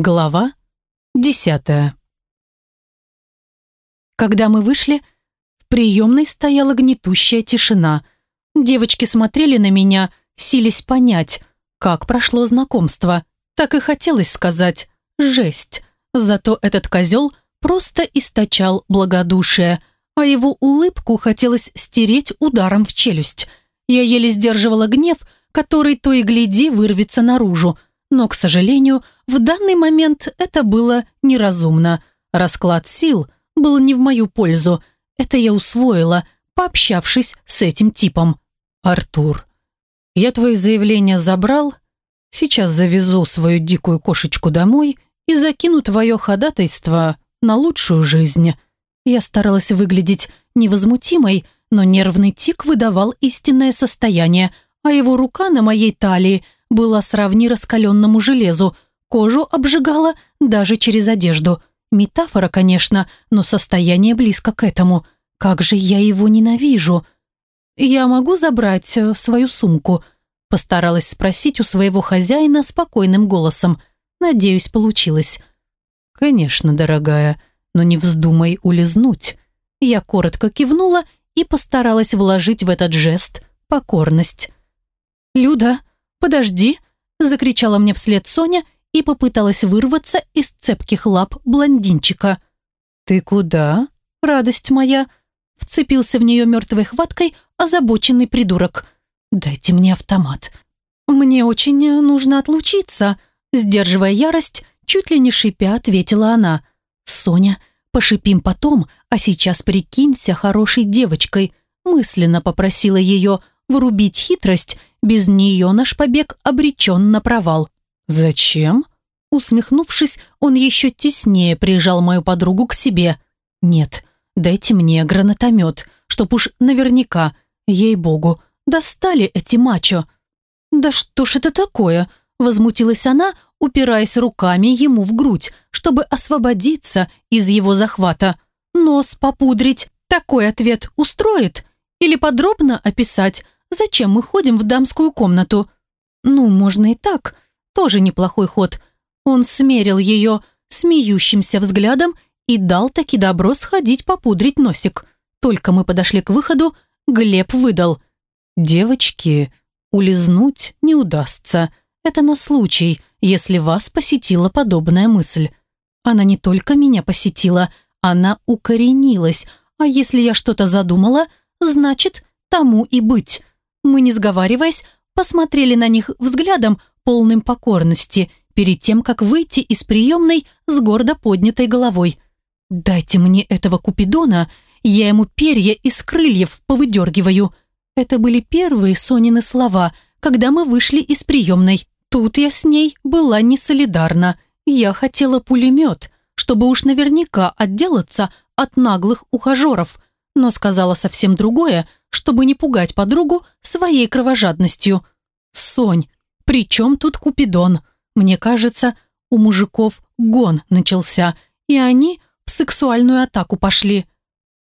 Глава десятая. Когда мы вышли, в приемной стояла гнетущая тишина. Девочки смотрели на меня, сились понять, как прошло знакомство. Так и хотелось сказать «жесть». Зато этот козел просто источал благодушие, а его улыбку хотелось стереть ударом в челюсть. Я еле сдерживала гнев, который то и гляди вырвется наружу, но, к сожалению, в данный момент это было неразумно. Расклад сил был не в мою пользу. Это я усвоила, пообщавшись с этим типом. «Артур, я твои заявления забрал. Сейчас завезу свою дикую кошечку домой и закину твое ходатайство на лучшую жизнь». Я старалась выглядеть невозмутимой, но нервный тик выдавал истинное состояние, а его рука на моей талии – была сравни раскаленному железу, кожу обжигала даже через одежду. Метафора, конечно, но состояние близко к этому. Как же я его ненавижу. «Я могу забрать э, свою сумку?» Постаралась спросить у своего хозяина спокойным голосом. Надеюсь, получилось. «Конечно, дорогая, но не вздумай улизнуть». Я коротко кивнула и постаралась вложить в этот жест покорность. «Люда, «Подожди!» – закричала мне вслед Соня и попыталась вырваться из цепких лап блондинчика. «Ты куда, радость моя?» – вцепился в нее мертвой хваткой озабоченный придурок. «Дайте мне автомат. Мне очень нужно отлучиться», – сдерживая ярость, чуть ли не шипя, ответила она. «Соня, пошипим потом, а сейчас прикинься хорошей девочкой», мысленно попросила ее врубить хитрость без нее наш побег обречен на провал. «Зачем?» Усмехнувшись, он еще теснее прижал мою подругу к себе. «Нет, дайте мне гранатомет, чтоб уж наверняка, ей-богу, достали эти мачо». «Да что ж это такое?» Возмутилась она, упираясь руками ему в грудь, чтобы освободиться из его захвата. «Нос попудрить. Такой ответ устроит? Или подробно описать, Зачем мы ходим в дамскую комнату? Ну, можно и так. Тоже неплохой ход. Он смерил ее смеющимся взглядом и дал таки добро сходить попудрить носик. Только мы подошли к выходу, Глеб выдал. «Девочки, улизнуть не удастся. Это на случай, если вас посетила подобная мысль. Она не только меня посетила, она укоренилась, а если я что-то задумала, значит, тому и быть. Мы, не сговариваясь, посмотрели на них взглядом, полным покорности, перед тем, как выйти из приемной с гордо поднятой головой. «Дайте мне этого Купидона, я ему перья из крыльев повыдергиваю». Это были первые Сонины слова, когда мы вышли из приемной. Тут я с ней была не солидарна. Я хотела пулемет, чтобы уж наверняка отделаться от наглых ухажеров, но сказала совсем другое, чтобы не пугать подругу своей кровожадностью. «Сонь, при чем тут Купидон? Мне кажется, у мужиков гон начался, и они в сексуальную атаку пошли».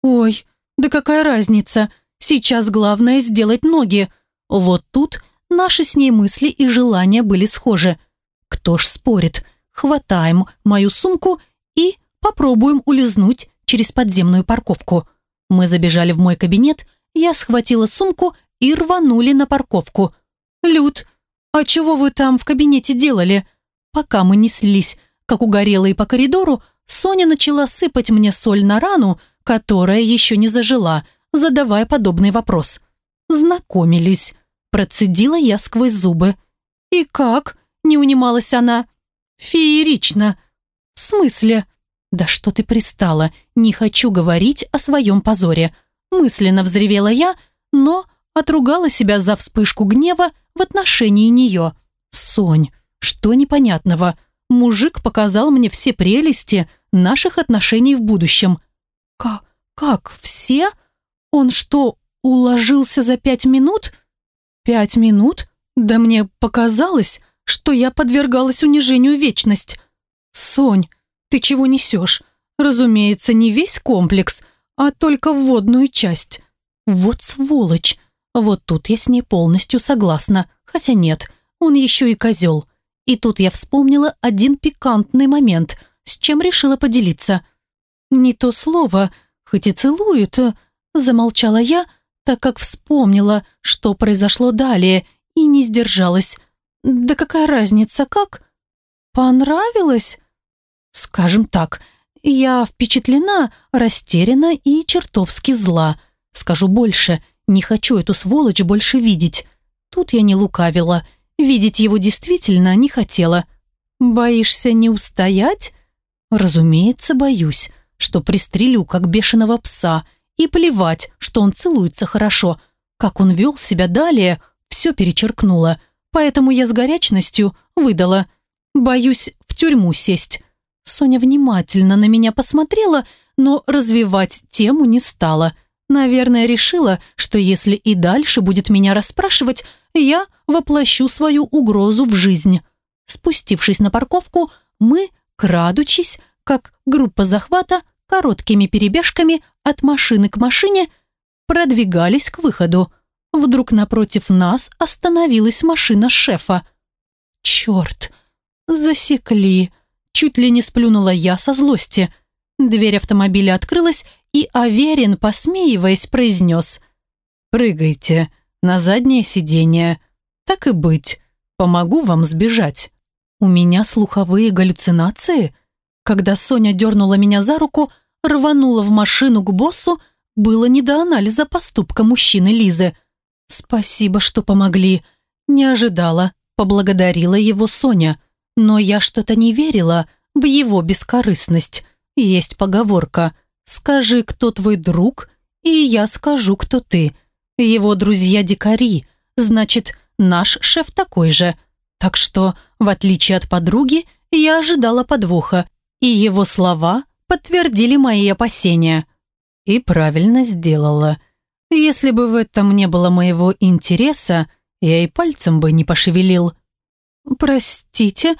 «Ой, да какая разница? Сейчас главное сделать ноги». Вот тут наши с ней мысли и желания были схожи. Кто ж спорит? Хватаем мою сумку и попробуем улизнуть через подземную парковку. Мы забежали в мой кабинет, я схватила сумку и рванули на парковку. «Люд, а чего вы там в кабинете делали?» Пока мы неслись, как угорелые по коридору, Соня начала сыпать мне соль на рану, которая еще не зажила, задавая подобный вопрос. «Знакомились», – процедила я сквозь зубы. «И как?» – не унималась она. «Феерично». «В смысле?» «Да что ты пристала? Не хочу говорить о своем позоре. Мысленно взревела я, но отругала себя за вспышку гнева в отношении нее. «Сонь, что непонятного? Мужик показал мне все прелести наших отношений в будущем». «Как? Как? Все? Он что, уложился за пять минут?» «Пять минут? Да мне показалось, что я подвергалась унижению вечность». «Сонь, ты чего несешь? Разумеется, не весь комплекс, а только вводную часть. Вот сволочь. Вот тут я с ней полностью согласна. Хотя нет, он еще и козел. И тут я вспомнила один пикантный момент, с чем решила поделиться. «Не то слово, хоть и целует», – замолчала я, так как вспомнила, что произошло далее, и не сдержалась. «Да какая разница, как?» «Понравилось?» «Скажем так, я впечатлена, растеряна и чертовски зла. Скажу больше, не хочу эту сволочь больше видеть. Тут я не лукавила, видеть его действительно не хотела. Боишься не устоять? Разумеется, боюсь, что пристрелю, как бешеного пса, и плевать, что он целуется хорошо. Как он вел себя далее, все перечеркнуло, поэтому я с горячностью выдала. Боюсь в тюрьму сесть. Соня внимательно на меня посмотрела, но развивать тему не стала. Наверное, решила, что если и дальше будет меня расспрашивать, я воплощу свою угрозу в жизнь. Спустившись на парковку, мы, крадучись, как группа захвата, короткими перебежками от машины к машине, продвигались к выходу. Вдруг напротив нас остановилась машина шефа. «Черт! Засекли!» Чуть ли не сплюнула я со злости. Дверь автомобиля открылась, и Аверин, посмеиваясь, произнес «Прыгайте на заднее сиденье. Так и быть, помогу вам сбежать». У меня слуховые галлюцинации? Когда Соня дернула меня за руку, рванула в машину к боссу, было не до анализа поступка мужчины Лизы. «Спасибо, что помогли. Не ожидала», – поблагодарила его Соня. Но я что-то не верила в его бескорыстность. Есть поговорка «Скажи, кто твой друг, и я скажу, кто ты». Его друзья дикари, значит, наш шеф такой же. Так что, в отличие от подруги, я ожидала подвоха, и его слова подтвердили мои опасения. И правильно сделала. Если бы в этом не было моего интереса, я и пальцем бы не пошевелил. «Простите,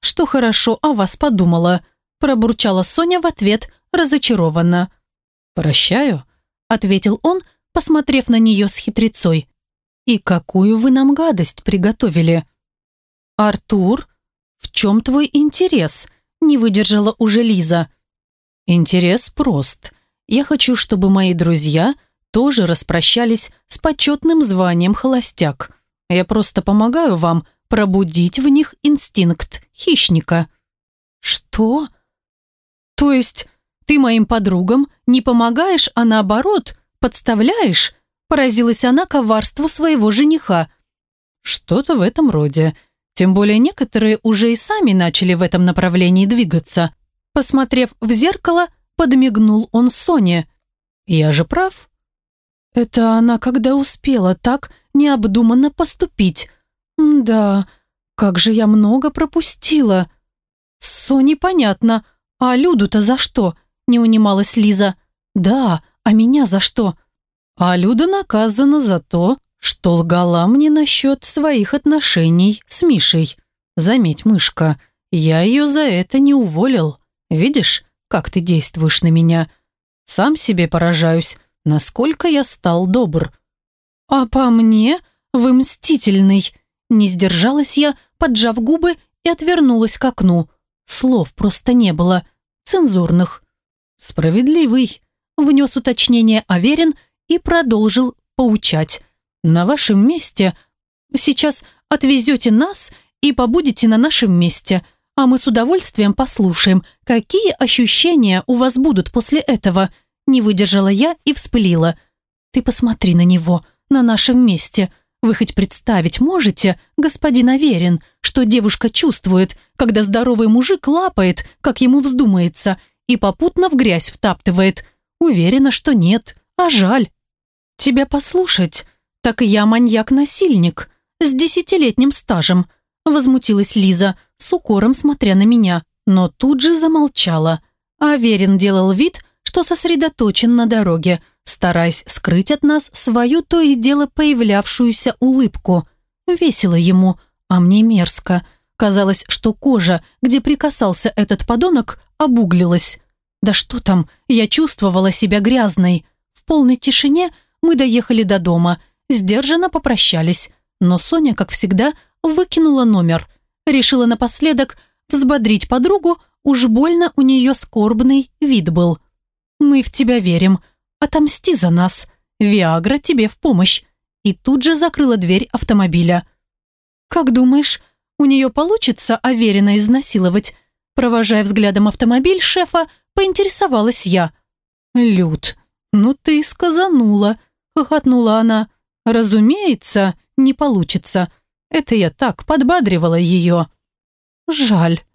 что хорошо о вас подумала», пробурчала Соня в ответ разочарованно. «Прощаю», — ответил он, посмотрев на нее с хитрецой. «И какую вы нам гадость приготовили?» «Артур, в чем твой интерес?» не выдержала уже Лиза. «Интерес прост. Я хочу, чтобы мои друзья тоже распрощались с почетным званием холостяк. Я просто помогаю вам пробудить в них инстинкт хищника». «Что? То есть ты моим подругам не помогаешь, а наоборот, подставляешь?» Поразилась она коварству своего жениха. «Что-то в этом роде. Тем более некоторые уже и сами начали в этом направлении двигаться». Посмотрев в зеркало, подмигнул он Соне. «Я же прав?» «Это она когда успела так необдуманно поступить?» «Да, как же я много пропустила!» «Соне понятно, а Люду-то за что?» Не унималась Лиза. «Да, а меня за что?» «А Люда наказана за то, что лгала мне насчет своих отношений с Мишей. Заметь, мышка, я ее за это не уволил. Видишь, как ты действуешь на меня? Сам себе поражаюсь, насколько я стал добр». «А по мне вы мстительный», не сдержалась я, поджав губы и отвернулась к окну. Слов просто не было, цензурных. «Справедливый», — внес уточнение Аверин и продолжил поучать. «На вашем месте сейчас отвезете нас и побудете на нашем месте, а мы с удовольствием послушаем, какие ощущения у вас будут после этого». Не выдержала я и вспылила. «Ты посмотри на него, на нашем месте. Вы хоть представить можете, господин Аверин, что девушка чувствует, когда здоровый мужик лапает, как ему вздумается, и попутно в грязь втаптывает? Уверена, что нет, а жаль. Тебя послушать, так я маньяк-насильник, с десятилетним стажем, возмутилась Лиза, с укором смотря на меня, но тут же замолчала. Аверин делал вид, что сосредоточен на дороге, стараясь скрыть от нас свою то и дело появлявшуюся улыбку. Весело ему, а мне мерзко. Казалось, что кожа, где прикасался этот подонок, обуглилась. Да что там, я чувствовала себя грязной. В полной тишине мы доехали до дома, сдержанно попрощались. Но Соня, как всегда, выкинула номер. Решила напоследок взбодрить подругу, уж больно у нее скорбный вид был. «Мы в тебя верим. Отомсти за нас. Виагра тебе в помощь». И тут же закрыла дверь автомобиля. «Как думаешь, у нее получится Аверина изнасиловать?» Провожая взглядом автомобиль шефа, поинтересовалась я. «Люд, ну ты сказанула», — хохотнула она. «Разумеется, не получится. Это я так подбадривала ее». «Жаль»,